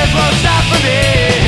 this won't stop for me.